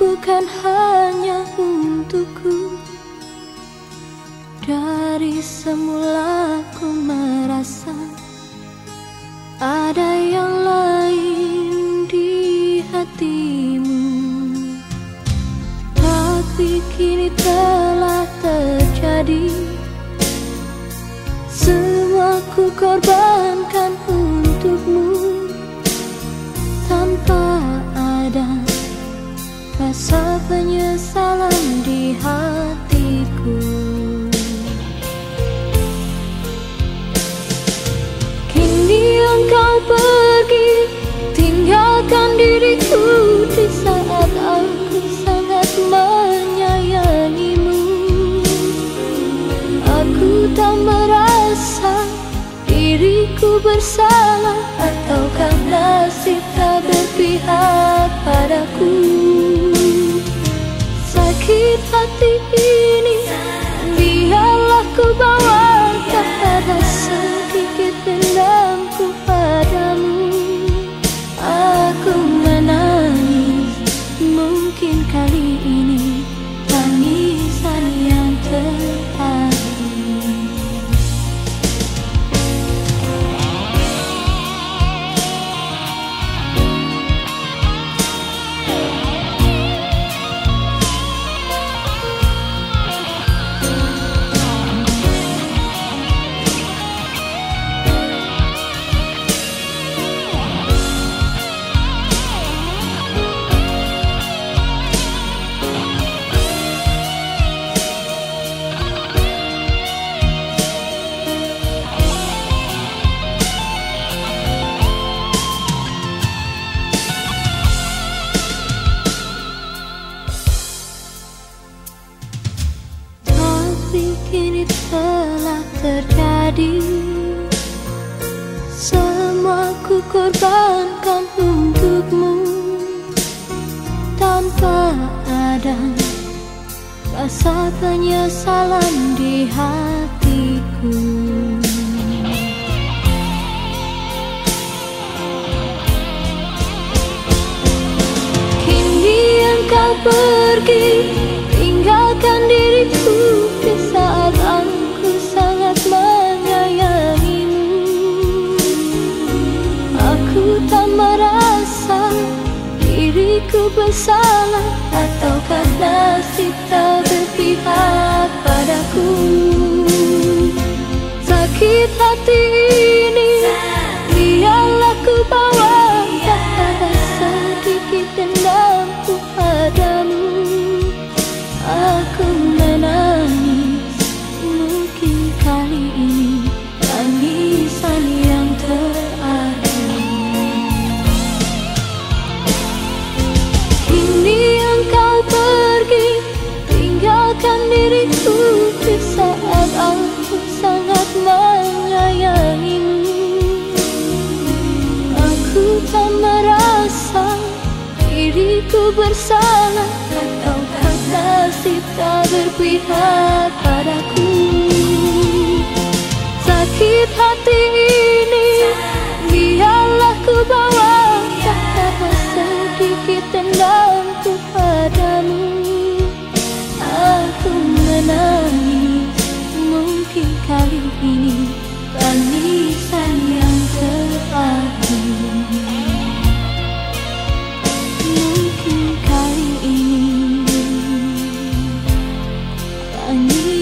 bukan hanya untukku. Dari semula ku merasa Ada yang lain di hatimu. Tapi kini telah terjadi. Semua ku korbankan untukmu. Tanpa ada Rasa penyesalan di hatiku. Kini engkau pergi Tinggalkan diriku di saat aku sangat menyayangimu Aku tak merasa diriku bersalah korbankan untukmu Tanpa ada Rasa penyesalan di hatiku. Kini engkau pergi diriku bersalah aku sangat menyayangimu Aku tak merasa diriku bersalah. Atau nasib tak berpihak padaku? Sakit hati ini biarlah ku bawa. Tak apa sedikit dendamku padamu. Aku menang. ini Tangisan yang terakhir Mungkin kali ini? Tangisan